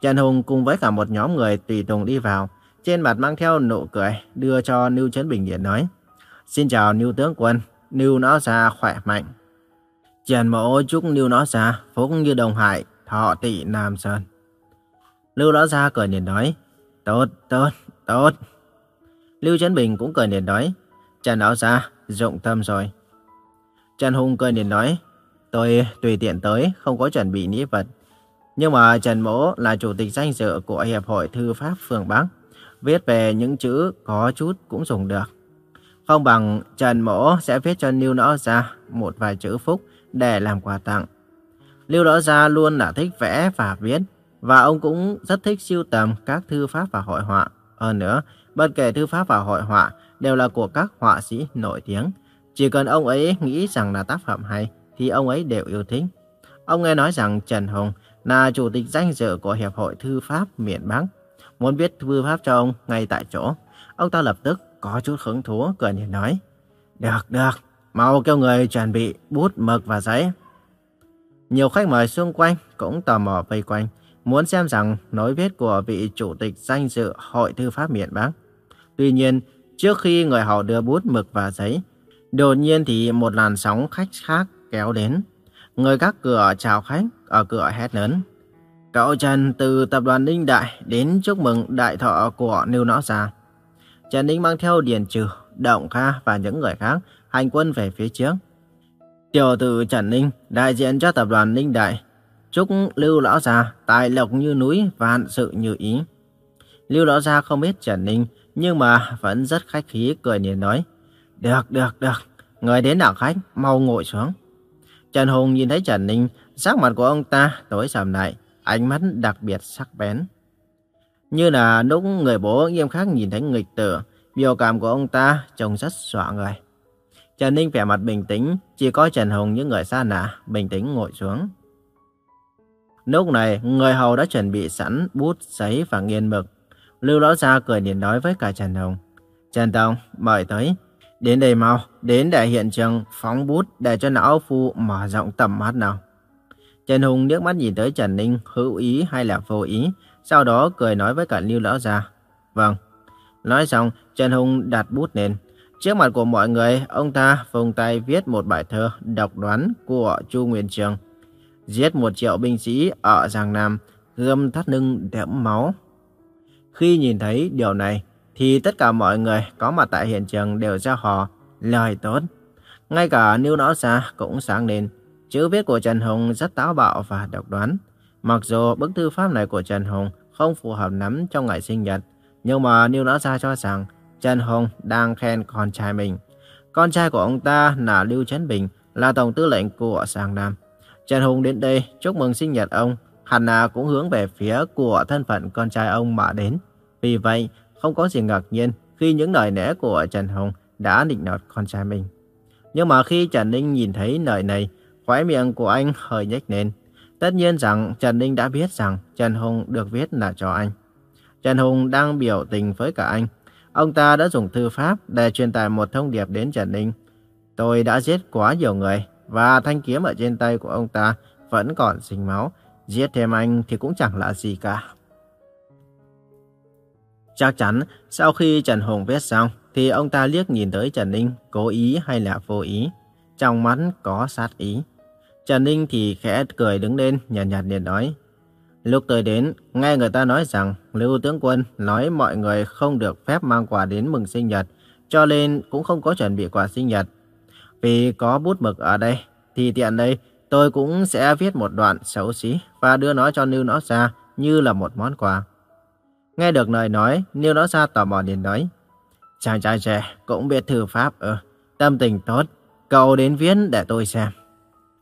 Trần Hùng cùng với cả một nhóm người tùy tùng đi vào, trên mặt mang theo nụ cười, đưa cho Lưu Trấn Bình Điển nói. Xin chào Lưu Tướng Quân, Lưu nó Gia khỏe mạnh. Trần Mộ chúc Lưu nó Gia phúc như đồng hải, thọ tị Nam Sơn. Lưu nó Gia cười nhìn nói, tốt, tốt, tốt. Lưu Trấn Bình cũng cười nhìn nói, Trần nó Gia, dụng tâm rồi. Trần Hùng cười nhìn nói, tôi tùy tiện tới, không có chuẩn bị nghĩa vật. Nhưng mà Trần Mỗ là chủ tịch danh dự của Hiệp hội Thư pháp phường Bắc. Viết về những chữ có chút cũng dùng được. Không bằng Trần Mỗ sẽ viết cho Lưu Lão Gia một vài chữ phúc để làm quà tặng. Lưu Lão Gia luôn là thích vẽ và viết, và ông cũng rất thích siêu tầm các thư pháp và hội họa. Hơn nữa, bất kể thư pháp và hội họa đều là của các họa sĩ nổi tiếng. Chỉ cần ông ấy nghĩ rằng là tác phẩm hay, thì ông ấy đều yêu thích. Ông nghe nói rằng Trần Hùng là chủ tịch danh dự của Hiệp hội Thư pháp miền Bắc. Muốn biết thư pháp cho ông ngay tại chỗ. Ông ta lập tức có chút hứng thú, cười nhìn nói. Được, được, mau kêu người chuẩn bị bút, mực và giấy. Nhiều khách mời xung quanh cũng tò mò vây quanh, muốn xem rằng nói viết của vị chủ tịch danh dự Hội Thư pháp miền Bắc. Tuy nhiên, trước khi người họ đưa bút, mực và giấy, đột nhiên thì một làn sóng khách khác kéo đến. Người các cửa chào khách, ở cửa hét lớn. Cậu Trần từ tập đoàn Ninh Đại đến chúc mừng đại thọ của Niu Nó Già. Trần Ninh mang theo Điền Trừ, Động Kha và những người khác hành quân về phía trước. Tiểu tử Trần Ninh, đại diện cho tập đoàn Ninh Đại, chúc Lưu Lão Già tài lộc như núi, và hạn sự như ý. Lưu Lão Gia không biết Trần Ninh, nhưng mà vẫn rất khách khí cười nhìn nói. Được, được, được, người đến đảo khách, mau ngồi xuống. Trần Hùng nhìn thấy Trần Ninh, sắc mặt của ông ta tối sầm lại, ánh mắt đặc biệt sắc bén. Như là lúc người bố nghiêm khắc nhìn thấy nghịch tử, biểu cảm của ông ta trông rất dọa người. Trần Ninh vẻ mặt bình tĩnh, chỉ có Trần Hùng những người xa lạ, bình tĩnh ngồi xuống. Lúc này, người hầu đã chuẩn bị sẵn bút, giấy và nghiên mực. Lưu Lão Gia cười điện nói với cả Trần Hùng. Trần Tông, mời tới. Đến đây mau, đến đại hiện trường phóng bút để cho não phu mở rộng tầm mắt nào. Trần Hùng nước mắt nhìn tới Trần Ninh hữu ý hay là vô ý, sau đó cười nói với cả Lưu Lão Gia. Vâng. Nói xong, Trần Hùng đặt bút lên. Trước mặt của mọi người, ông ta vùng tay viết một bài thơ độc đoán của Chu Nguyên Trường. Giết một triệu binh sĩ ở Giang Nam, gươm thắt lưng đẫm máu. Khi nhìn thấy điều này, thì tất cả mọi người có mặt tại hiện trường đều ra hò lời tốt. Ngay cả Lưu Lão Gia cũng sáng lên. Chữ viết của Trần Hùng rất táo bạo và độc đoán. Mặc dù bức thư pháp này của Trần Hùng không phù hợp lắm trong ngày sinh nhật, nhưng mà Lưu Lão Gia cho rằng Trần Hùng đang khen con trai mình. Con trai của ông ta là Lưu Trấn Bình, là tổng tư lệnh của Giang Nam. Trần Hùng đến đây chúc mừng sinh nhật ông, hẳn là cũng hướng về phía của thân phận con trai ông mà đến. Vì vậy, không có gì ngạc nhiên khi những lời lẽ của Trần Hùng đã định nọt con trai mình. Nhưng mà khi Trần Ninh nhìn thấy lời này, khóe miệng của anh hơi nhếch lên. Tất nhiên rằng Trần Ninh đã biết rằng Trần Hùng được viết là cho anh. Trần Hùng đang biểu tình với cả anh. Ông ta đã dùng thư pháp để truyền tải một thông điệp đến Trần Ninh. Tôi đã giết quá nhiều người và thanh kiếm ở trên tay của ông ta vẫn còn sinh máu. Giết thêm anh thì cũng chẳng là gì cả. Chắc chắn sau khi Trần Hùng viết xong thì ông ta liếc nhìn tới Trần Ninh, cố ý hay là vô ý. Trong mắt có sát ý. Trần Ninh thì khẽ cười đứng lên nhàn nhạt liền nói. Lúc tôi đến, nghe người ta nói rằng Lưu Tướng Quân nói mọi người không được phép mang quà đến mừng sinh nhật, cho nên cũng không có chuẩn bị quà sinh nhật. Vì có bút mực ở đây, thì tiện đây tôi cũng sẽ viết một đoạn xấu xí và đưa nó cho Lưu Nó Sa như là một món quà. Nghe được lời nói, Lưu Nó Sa tò mò liền nói. Chàng trai trẻ cũng biết thư pháp ừ, tâm tình tốt, cậu đến viết để tôi xem.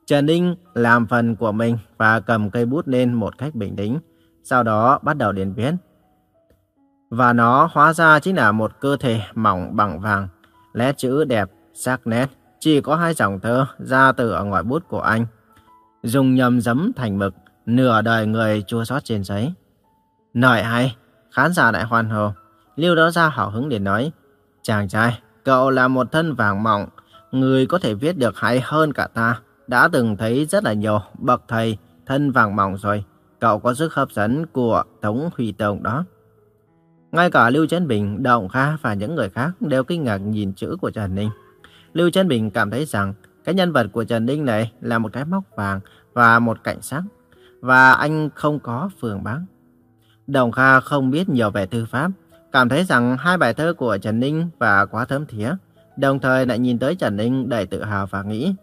Trần Ninh làm phần của mình và cầm cây bút lên một cách bình tĩnh, sau đó bắt đầu điền viết. Và nó hóa ra chính là một cơ thể mỏng bằng vàng, nét chữ đẹp, sắc nét, chỉ có hai dòng thơ ra từ ở ngoài bút của anh. Dùng nhầm giấm thành mực, nửa đời người chua xót trên giấy. Nói hay, khán giả lại hoan hô. Lưu đó ra hào hứng để nói, chàng trai, cậu là một thân vàng mỏng, người có thể viết được hay hơn cả ta đã từng thấy rất là nhiều bậc thầy thân vàng mỏng rồi. Cậu có sức hấp dẫn của Tống Huy Tông đó. Ngay cả Lưu Trấn Bình, Động Kha và những người khác đều kinh ngạc nhìn chữ của Trần Ninh. Lưu Trấn Bình cảm thấy rằng cái nhân vật của Trần Ninh này là một cái móc vàng và một cảnh sát, Và anh không có phường bán. Đồng Kha không biết nhiều về thư pháp, cảm thấy rằng hai bài thơ của Trần Ninh và quá thấm thía. Đồng thời lại nhìn tới Trần Ninh đầy tự hào và nghĩ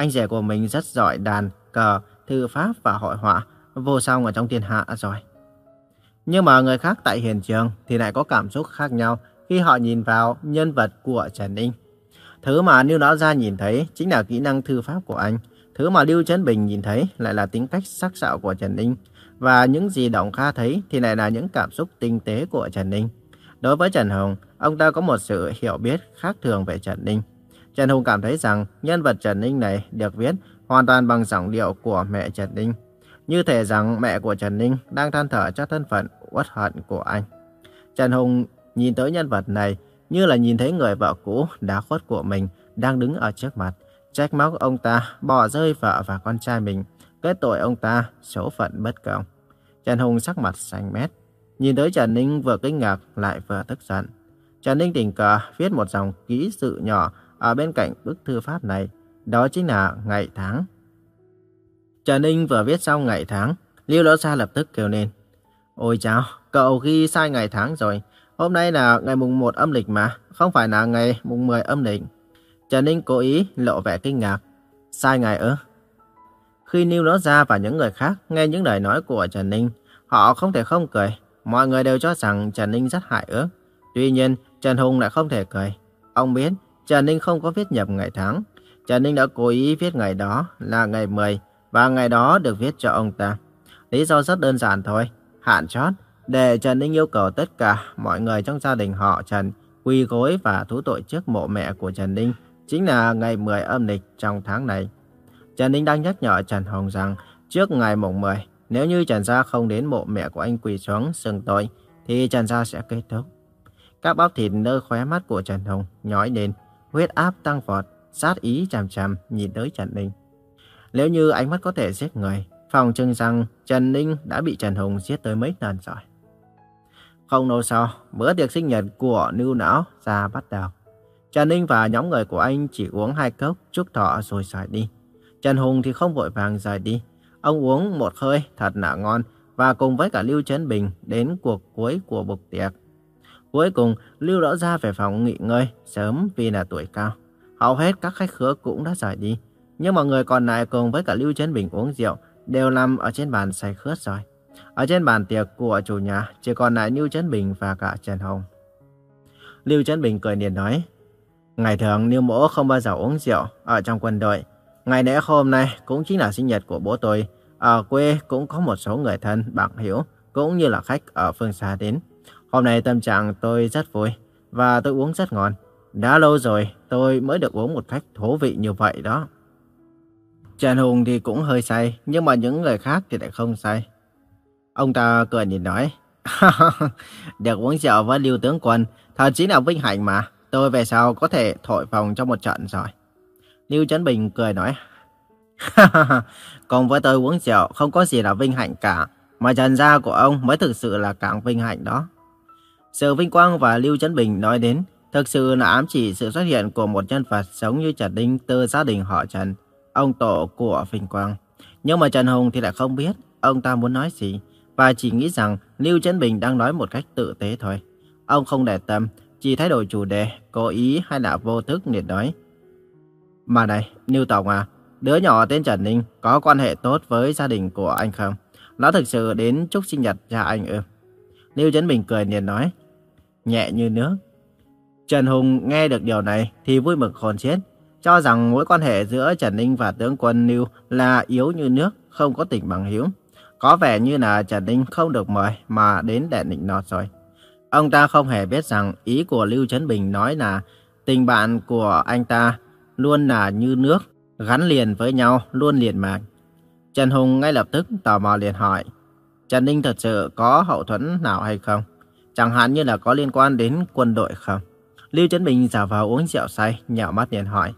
anh rể của mình rất giỏi đàn, cờ, thư pháp và hội họa, vô song ở trong thiên hạ rồi. Nhưng mà người khác tại hiện trường thì lại có cảm xúc khác nhau khi họ nhìn vào nhân vật của Trần Ninh. Thứ mà Lưu Lão Gia nhìn thấy chính là kỹ năng thư pháp của anh. Thứ mà Lưu Trấn Bình nhìn thấy lại là tính cách sắc sảo của Trần Ninh. Và những gì Động Kha thấy thì lại là những cảm xúc tinh tế của Trần Ninh. Đối với Trần Hồng, ông ta có một sự hiểu biết khác thường về Trần Ninh. Trần Hùng cảm thấy rằng nhân vật Trần Ninh này được viết hoàn toàn bằng giọng điệu của mẹ Trần Ninh. như thể rằng mẹ của Trần Ninh đang than thở cho thân phận uất hận của anh. Trần Hùng nhìn tới nhân vật này như là nhìn thấy người vợ cũ đã khuất của mình đang đứng ở trước mặt, trách móc ông ta bỏ rơi vợ và con trai mình, kết tội ông ta số phận bất công. Trần Hùng sắc mặt xanh mét, nhìn tới Trần Ninh vừa kinh ngạc lại vừa tức giận. Trần Ninh tình cờ viết một dòng ký sự nhỏ ở bên cạnh bức thư pháp này, đó chính là ngày tháng. Trần Ninh vừa viết xong ngày tháng, Lưu Lão Sa lập tức kêu lên. Ôi chào, cậu ghi sai ngày tháng rồi. Hôm nay là ngày mùng 1 âm lịch mà, không phải là ngày mùng 10 âm lịch. Trần Ninh cố ý lộ vẻ kinh ngạc. Sai ngày ư? Khi Lưu Lão Sa và những người khác nghe những lời nói của Trần Ninh, họ không thể không cười. Mọi người đều cho rằng Trần Ninh rất hại ước. Tuy nhiên, Trần Hùng lại không thể cười. Ông biết Trần Ninh không có viết nhập ngày tháng. Trần Ninh đã cố ý viết ngày đó là ngày 10 và ngày đó được viết cho ông ta. Lý do rất đơn giản thôi, hạn chót để Trần Ninh yêu cầu tất cả mọi người trong gia đình họ Trần quỳ gối và thú tội trước mộ mẹ của Trần Ninh chính là ngày 10 âm lịch trong tháng này. Trần Ninh đang nhắc nhở Trần Hồng rằng trước ngày mùng 10, nếu như Trần Gia không đến mộ mẹ của anh quỳ xuống xưng tội, thì Trần Gia sẽ kết thúc. Các bắp thịt nơi khóe mắt của Trần Hồng nhói lên, huyết áp tăng vọt, sát ý chằm chằm nhìn tới Trần Ninh. Nếu như ánh mắt có thể giết người, phòng trưng rằng Trần Ninh đã bị Trần Hùng giết tới mấy lần rồi. Không lâu sau, bữa tiệc sinh nhật của Nưu Não ra bắt đầu. Trần Ninh và nhóm người của anh chỉ uống hai cốc chúc thọ rồi rời đi. Trần Hùng thì không vội vàng rời đi. Ông uống một hơi thật là ngon và cùng với cả Lưu Trấn Bình đến cuộc cuối của bục tiệc. Cuối cùng, Lưu Lão Gia về phòng nghỉ ngơi sớm vì là tuổi cao. Hầu hết các khách khứa cũng đã rời đi. Nhưng mà người còn lại cùng với cả Lưu Trấn Bình uống rượu đều nằm ở trên bàn say khướt rồi. Ở trên bàn tiệc của chủ nhà chỉ còn lại Lưu Trấn Bình và cả Trần Hồng. Lưu Trấn Bình cười niềm nói, Ngày thường Lưu Mỗ không bao giờ uống rượu ở trong quân đội. Ngày lễ hôm nay cũng chính là sinh nhật của bố tôi. Ở quê cũng có một số người thân, bạn hiểu, cũng như là khách ở phương xa đến. Hôm nay tâm trạng tôi rất vui và tôi uống rất ngon. Đã lâu rồi tôi mới được uống một cách thú vị như vậy đó. Trần Hùng thì cũng hơi say, nhưng mà những người khác thì lại không say. Ông ta cười nhìn nói, được uống rượu với Lưu Tướng Quân, thật chính là vinh hạnh mà. Tôi về sau có thể thổi phòng trong một trận rồi. Lưu Trấn Bình cười nói, còn với tôi uống rượu không có gì là vinh hạnh cả, mà trần gia của ông mới thực sự là càng vinh hạnh đó. Sự vinh quang và Lưu Trấn Bình nói đến thực sự là ám chỉ sự xuất hiện của một nhân vật giống như Trần Đinh từ gia đình họ Trần, ông tổ của vinh quang. Nhưng mà Trần Hùng thì lại không biết ông ta muốn nói gì và chỉ nghĩ rằng Lưu Trấn Bình đang nói một cách tự tế thôi. Ông không để tâm, chỉ thay đổi chủ đề, cố ý hay là vô thức liền nói. Mà này, Lưu Tổng à, đứa nhỏ tên Trần Ninh có quan hệ tốt với gia đình của anh không? Nó thực sự đến chúc sinh nhật cho anh ư? Lưu Trấn Bình cười liền nói, nhẹ như nước. Trần Hùng nghe được điều này thì vui mừng khôn chết, cho rằng mối quan hệ giữa Trần Ninh và tướng quân Lưu là yếu như nước, không có tình bằng hữu. Có vẻ như là Trần Ninh không được mời mà đến để nịnh nọt rồi. Ông ta không hề biết rằng ý của Lưu Trấn Bình nói là tình bạn của anh ta luôn là như nước, gắn liền với nhau, luôn liền mạch. Trần Hùng ngay lập tức tò mò liền hỏi, Trần Ninh thật sự có hậu thuẫn nào hay không? Chẳng hạn như là có liên quan đến quân đội không? Lưu Trấn Bình giả vào uống rượu say, nhạo mắt liền hỏi.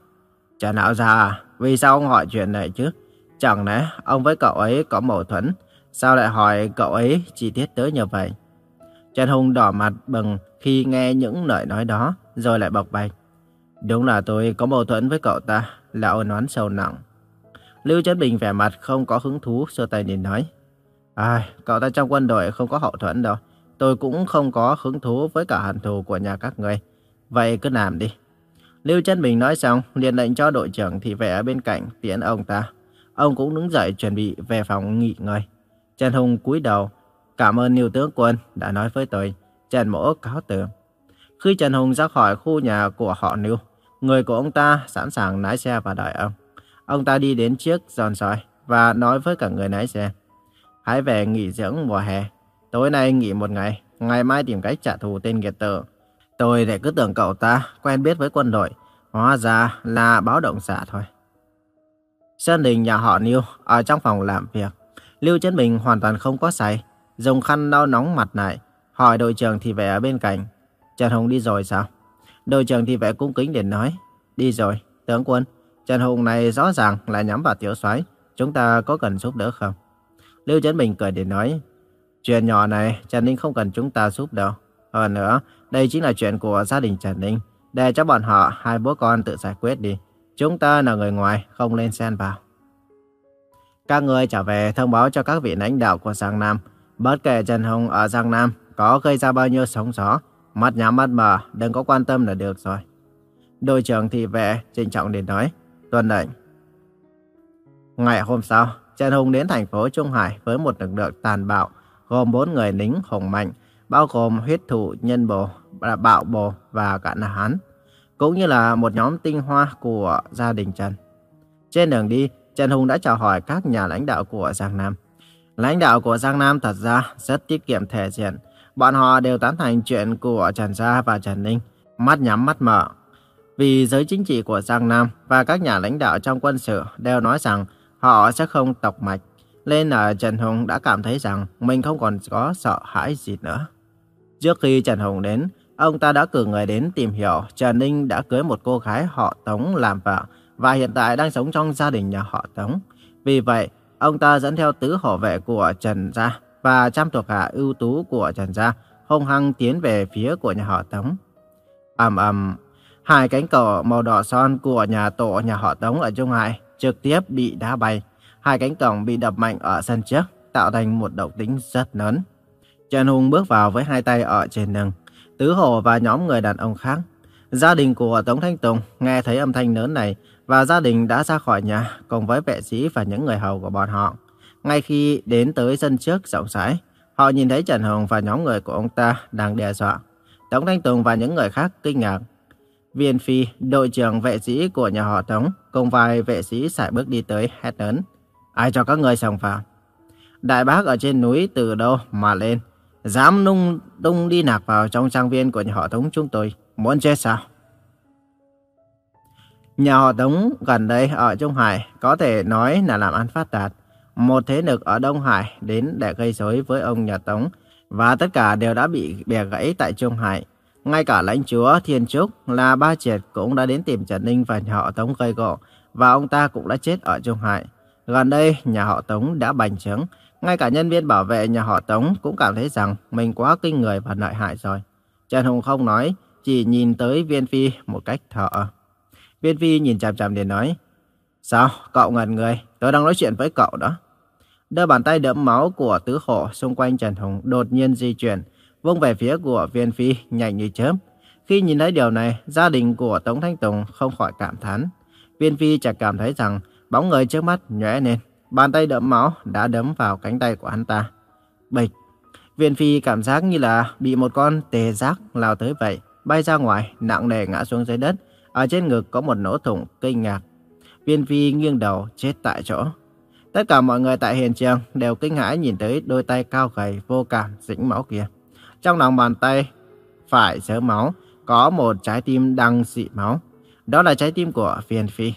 Trần Lão ra, à, vì sao ông hỏi chuyện này chứ? Chẳng lẽ ông với cậu ấy có mâu thuẫn? Sao lại hỏi cậu ấy chi tiết tới như vậy? Trần Hùng đỏ mặt bừng khi nghe những lời nói đó, rồi lại bộc bạch. Đúng là tôi có mâu thuẫn với cậu ta, là ôn oán sâu nặng. Lưu Trấn Bình vẻ mặt không có hứng thú, sơ tay nhìn nói. "ai, cậu ta trong quân đội không có hậu thuẫn đâu. Tôi cũng không có hứng thú với cả hận thù của nhà các người. Vậy cứ làm đi. Lưu Trân Bình nói xong, liền lệnh cho đội trưởng thị vệ ở bên cạnh tiễn ông ta. Ông cũng đứng dậy chuẩn bị về phòng nghỉ ngơi. Trần Hùng cúi đầu, cảm ơn Niêu tướng quân đã nói với tôi. Trần Mỗ cáo từ. Khi Trần Hùng ra khỏi khu nhà của họ Lưu, người của ông ta sẵn sàng lái xe và đợi ông. Ông ta đi đến chiếc giòn sỏi và nói với cả người lái xe. Hãy về nghỉ dưỡng mùa hè. Tối nay nghỉ một ngày, ngày mai tìm cách trả thù tên nghiệt tử. Tôi lại cứ tưởng cậu ta quen biết với quân đội, hóa ra là báo động giả thôi. Sơn đình nhà họ Niu ở trong phòng làm việc. Lưu Trấn Bình hoàn toàn không có say, dùng khăn lau nóng mặt lại, hỏi đội trưởng thì vệ ở bên cạnh. Trần Hùng đi rồi sao? Đội trưởng thì vệ cung kính để nói. Đi rồi, tướng quân. Trần Hùng này rõ ràng là nhắm vào tiểu soái Chúng ta có cần giúp đỡ không? Lưu Trấn Bình cười để nói. Chuyện nhỏ này Trần Ninh không cần chúng ta giúp đâu. Hơn nữa, đây chính là chuyện của gia đình Trần Ninh. Để cho bọn họ hai bố con tự giải quyết đi. Chúng ta là người ngoài, không lên xen vào. Các người trở về thông báo cho các vị lãnh đạo của Giang Nam. Bất kể Trần Hùng ở Giang Nam có gây ra bao nhiêu sóng gió, mắt nhắm mắt mở, đừng có quan tâm là được rồi. Đội trưởng thị vệ trịnh trọng để nói, tuân lệnh. Ngày hôm sau, Trần Hùng đến thành phố Trung Hải với một lực lượng tàn bạo, gồm bốn người lính hùng mạnh, bao gồm huyết thủ, nhân bồ, bạo bồ và cả là hán, cũng như là một nhóm tinh hoa của gia đình Trần. Trên đường đi, Trần Hùng đã chào hỏi các nhà lãnh đạo của Giang Nam. Lãnh đạo của Giang Nam thật ra rất tiết kiệm thể diện. Bọn họ đều tán thành chuyện của Trần Gia và Trần Ninh, mắt nhắm mắt mở. Vì giới chính trị của Giang Nam và các nhà lãnh đạo trong quân sự đều nói rằng họ sẽ không tộc mạch. Nên là Trần Hùng đã cảm thấy rằng mình không còn có sợ hãi gì nữa. Trước khi Trần Hùng đến, ông ta đã cử người đến tìm hiểu Trần Ninh đã cưới một cô gái họ Tống làm vợ và hiện tại đang sống trong gia đình nhà họ Tống. Vì vậy, ông ta dẫn theo tứ hộ vệ của Trần Gia và trăm thuộc hạ ưu tú của Trần Gia hung hăng tiến về phía của nhà họ Tống. ầm ầm, hai cánh cổng màu đỏ son của nhà tổ nhà họ Tống ở Trung Hải trực tiếp bị đá bay. Hai cánh cổng bị đập mạnh ở sân trước, tạo thành một động tĩnh rất lớn. Trần Hùng bước vào với hai tay ở trên lưng. Tứ Hồ và nhóm người đàn ông khác. Gia đình của Tống Thanh Tùng nghe thấy âm thanh lớn này và gia đình đã ra khỏi nhà cùng với vệ sĩ và những người hầu của bọn họ. Ngay khi đến tới sân trước rộng rãi, họ nhìn thấy Trần Hùng và nhóm người của ông ta đang đe dọa. Tống Thanh Tùng và những người khác kinh ngạc. Viên Phi, đội trưởng vệ sĩ của nhà họ Tống, cùng vài vệ sĩ sải bước đi tới hét lớn. Ai cho các người xông vào? Đại bác ở trên núi từ đâu mà lên? Dám nung, tung đi nạc vào trong trang viên của nhà họ Tống chúng tôi. Muốn chết sao? Nhà họ Tống gần đây ở Trung Hải có thể nói là làm ăn phát đạt. Một thế lực ở Đông Hải đến để gây rối với ông nhà Tống, và tất cả đều đã bị bẻ gãy tại Trung Hải. Ngay cả lãnh chúa Thiên Trúc là Ba Triệt cũng đã đến tìm Trần Ninh và nhà họ Tống gây gỗ, và ông ta cũng đã chết ở Trung Hải. Gần đây, nhà họ Tống đã bành trướng. Ngay cả nhân viên bảo vệ nhà họ Tống cũng cảm thấy rằng mình quá kinh người và lợi hại rồi. Trần Hùng không nói, chỉ nhìn tới Viên Phi một cách thở. Viên Phi nhìn chằm chằm để nói, Sao, cậu ngẩn người, tôi đang nói chuyện với cậu đó. Đôi bàn tay đẫm máu của tứ hộ xung quanh Trần Hùng đột nhiên di chuyển, vung về phía của Viên Phi nhanh như chớp. Khi nhìn thấy điều này, gia đình của Tống Thanh Tùng không khỏi cảm thán. Viên Phi chợt cảm thấy rằng bóng người trước mắt nhóe lên, bàn tay đẫm máu đã đấm vào cánh tay của hắn ta. Bịch! Viên Phi cảm giác như là bị một con tê giác lao tới vậy, bay ra ngoài, nặng nề ngã xuống dưới đất. Ở trên ngực có một nỗ thủng kinh ngạc. Viên Phi nghiêng đầu chết tại chỗ. Tất cả mọi người tại hiện trường đều kinh hãi nhìn tới đôi tay cao gầy vô cảm dính máu kia. Trong lòng bàn tay phải dớ máu có một trái tim đang dị máu. Đó là trái tim của Viên Phi.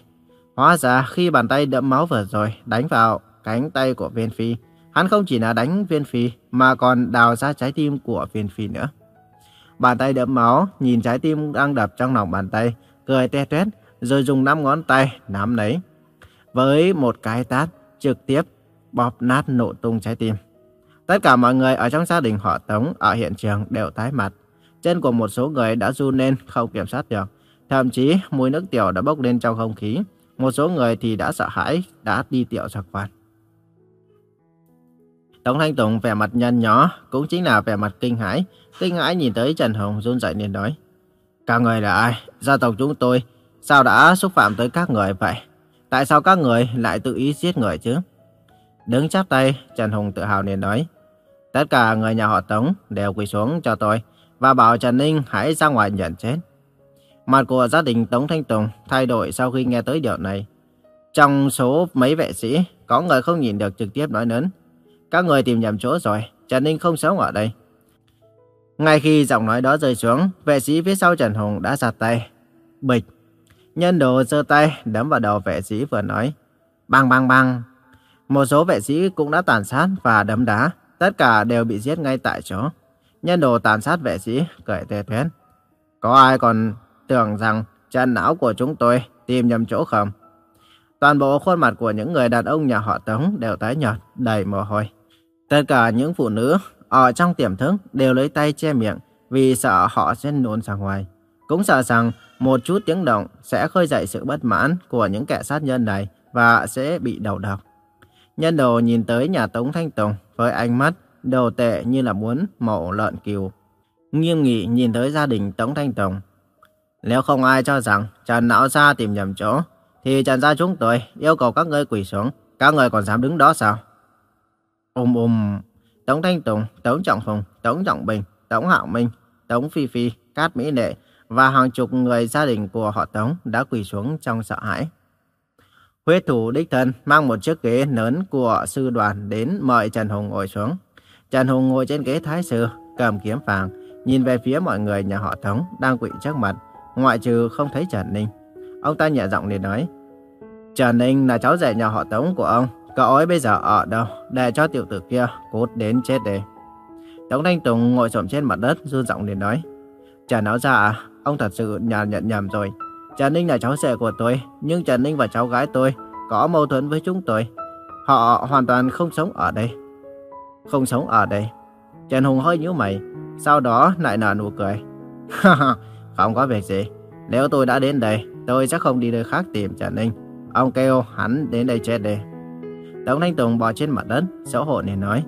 Hóa ra khi bàn tay đẫm máu vừa rồi đánh vào cánh tay của Viên Phi, hắn không chỉ là đánh Viên Phi mà còn đào ra trái tim của Viên Phi nữa. Bàn tay đẫm máu nhìn trái tim đang đập trong lòng bàn tay, cười te tuét rồi dùng năm ngón tay nắm lấy. Với một cái tát trực tiếp bóp nát nổ tung trái tim. Tất cả mọi người ở trong gia đình họ Tống ở hiện trường đều tái mặt. Chân của một số người đã run lên không kiểm soát được. Thậm chí mùi nước tiểu đã bốc lên trong không khí. Một số người thì đã sợ hãi, đã đi tiểu ra quan. Tống Thanh Tùng vẻ mặt nhăn nhó, cũng chính là vẻ mặt kinh hãi. Kinh hãi nhìn tới Trần Hồng run rẩy liền nói. Các người là ai? Gia tộc chúng tôi sao đã xúc phạm tới các người vậy? Tại sao các người lại tự ý giết người chứ? Đứng chắp tay, Trần Hùng tự hào liền nói. Tất cả người nhà họ Tống đều quỳ xuống cho tôi và bảo Trần Ninh hãy ra ngoài nhận chết. Mặt của gia đình Tống Thanh Tùng thay đổi sau khi nghe tới điều này. Trong số mấy vệ sĩ, có người không nhìn được trực tiếp nói lớn. Các người tìm nhầm chỗ rồi, Trần Ninh không sống ở đây. Ngay khi giọng nói đó rơi xuống, vệ sĩ phía sau Trần Hùng đã giặt tay. Bịch. Nhân đồ giơ tay đấm vào đầu vệ sĩ vừa nói. Bang bang bang. Một số vệ sĩ cũng đã tàn sát và đấm đá, tất cả đều bị giết ngay tại chỗ. Nhân đồ tàn sát vệ sĩ, cười tê tuyến. Có ai còn tưởng rằng chân não của chúng tôi tìm nhầm chỗ không? Toàn bộ khuôn mặt của những người đàn ông nhà họ Tống đều tái nhợt, đầy mồ hôi. Tất cả những phụ nữ ở trong tiềm thức đều lấy tay che miệng vì sợ họ sẽ nôn ra ngoài. Cũng sợ rằng một chút tiếng động sẽ khơi dậy sự bất mãn của những kẻ sát nhân này và sẽ bị đầu độc. Nhân đồ nhìn tới nhà Tống Thanh Tùng với ánh mắt đầu tệ như là muốn mổ lợn kiều. Nghiêm nghị nhìn tới gia đình Tống Thanh Tùng. Nếu không ai cho rằng Trần Lão Gia tìm nhầm chỗ, thì Trần Gia chúng tôi yêu cầu các ngươi quỳ xuống. Các người còn dám đứng đó sao? Ôm ôm, Tống Thanh Tùng, Tống Trọng Hùng, Tống Trọng Bình, Tống Hạo Minh, Tống Phi Phi, Cát Mỹ Nệ và hàng chục người gia đình của họ Tống đã quỳ xuống trong sợ hãi. Huyết thủ đích thân mang một chiếc ghế lớn của sư đoàn đến mời Trần Hùng ngồi xuống. Trần Hùng ngồi trên ghế thái sư, cầm kiếm vàng, nhìn về phía mọi người nhà họ Tống đang quỳ trước mặt, ngoại trừ không thấy Trần Ninh. Ông ta nhẹ giọng liền nói, Trần Ninh là cháu rể nhà họ Tống của ông, cậu ấy bây giờ ở đâu, để cho tiểu tử kia cút đến chết đi. Tống Thanh Tùng ngồi xổm trên mặt đất, run giọng liền nói, Trần Áo ra à, ông thật sự nhà nhận nhầm rồi. Trần Ninh là cháu rể của tôi, nhưng Trần Ninh và cháu gái tôi có mâu thuẫn với chúng tôi. Họ hoàn toàn không sống ở đây. Không sống ở đây. Trần Hùng hơi nhíu mày, sau đó lại nở nụ cười. không có việc gì. Nếu tôi đã đến đây, tôi sẽ không đi nơi khác tìm Trần Ninh. Ông kêu hắn đến đây chết đi. Tống Thanh Tùng bò trên mặt đất, xấu hổ nên nói.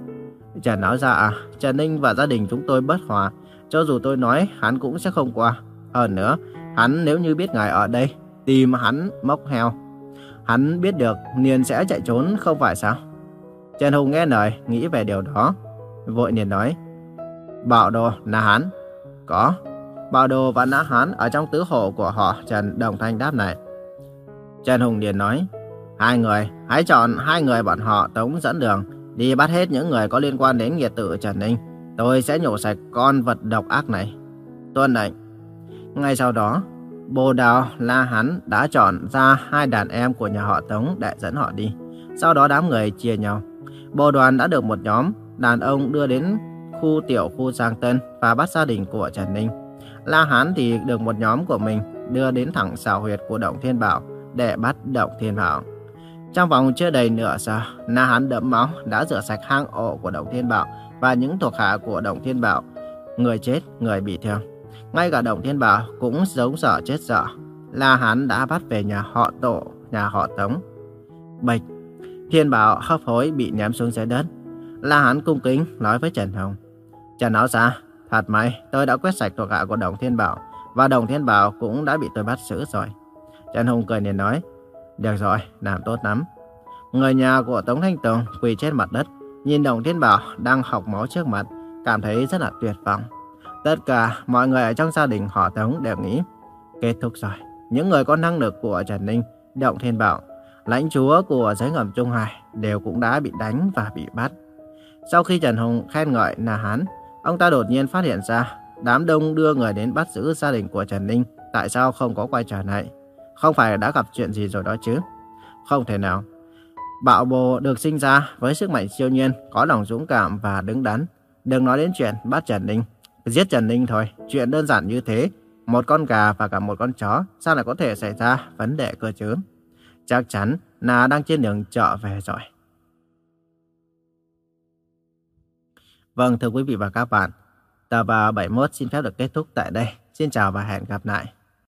Trần nói ra à, Trần Ninh và gia đình chúng tôi bất hòa. Cho dù tôi nói, hắn cũng sẽ không qua. Hơn nữa, hắn nếu như biết ngài ở đây, tìm hắn móc heo. Hắn biết được, liền sẽ chạy trốn không phải sao? Trần Hùng nghe lời, nghĩ về điều đó. Vội liền nói, Bảo Đồ là hắn. Có. Bảo Đồ và Nã Hán ở trong tứ hộ của họ Trần Đồng Thanh đáp này. Trần Hùng Điền nói, Hai người, hãy chọn hai người bọn họ tống dẫn đường, đi bắt hết những người có liên quan đến nghiệt tự Trần Ninh. Tôi sẽ nhổ sạch con vật độc ác này. Tuân lệnh. Ngay sau đó, Bồ Đào La Hán đã chọn ra hai đàn em của nhà họ Tống để dẫn họ đi. Sau đó đám người chia nhau. Bồ đoàn đã được một nhóm đàn ông đưa đến khu tiểu khu Giang Tân và bắt gia đình của Trần Ninh. La Hán thì được một nhóm của mình đưa đến thẳng xào huyệt của Động Thiên Bảo để bắt Động Thiên Bảo. Trong vòng chưa đầy nửa giờ, Na Hán đẫm máu đã rửa sạch hang ổ của Động Thiên Bảo và những thuộc hạ của Động Thiên Bảo, người chết, người bị thương. Ngay cả Động Thiên Bảo cũng giống sợ chết sợ. La Hán đã bắt về nhà họ Tổ, nhà họ Tống. Bạch, Thiên Bảo hấp hối bị ném xuống dưới đất. La Hán cung kính nói với Trần Hồng. Trần Áo Xa, thật may tôi đã quét sạch thuộc hạ của Đồng Thiên Bảo và Đồng Thiên Bảo cũng đã bị tôi bắt xử rồi. Trần Hùng cười liền nói, được rồi, làm tốt lắm. Người nhà của Tống Thanh Tùng quỳ trên mặt đất, nhìn Đồng Thiên Bảo đang học máu trước mặt, cảm thấy rất là tuyệt vọng. Tất cả mọi người ở trong gia đình họ Tống đều nghĩ, kết thúc rồi. Những người có năng lực của Trần Ninh, Động Thiên Bảo, lãnh chúa của giới ngầm Trung Hải đều cũng đã bị đánh và bị bắt. Sau khi Trần Hùng khen ngợi Na Hán, ông ta đột nhiên phát hiện ra đám đông đưa người đến bắt giữ gia đình của Trần Ninh tại sao không có quay trở lại. Không phải đã gặp chuyện gì rồi đó chứ? Không thể nào. Bạo bồ được sinh ra với sức mạnh siêu nhiên, có lòng dũng cảm và đứng đắn. Đừng nói đến chuyện bắt Trần Ninh. Giết Trần Ninh thôi, chuyện đơn giản như thế. Một con gà và cả một con chó, sao lại có thể xảy ra vấn đề cơ chứ? Chắc chắn là đang trên đường trở về rồi. Vâng, thưa quý vị và các bạn, tập 71 xin phép được kết thúc tại đây. Xin chào và hẹn gặp lại.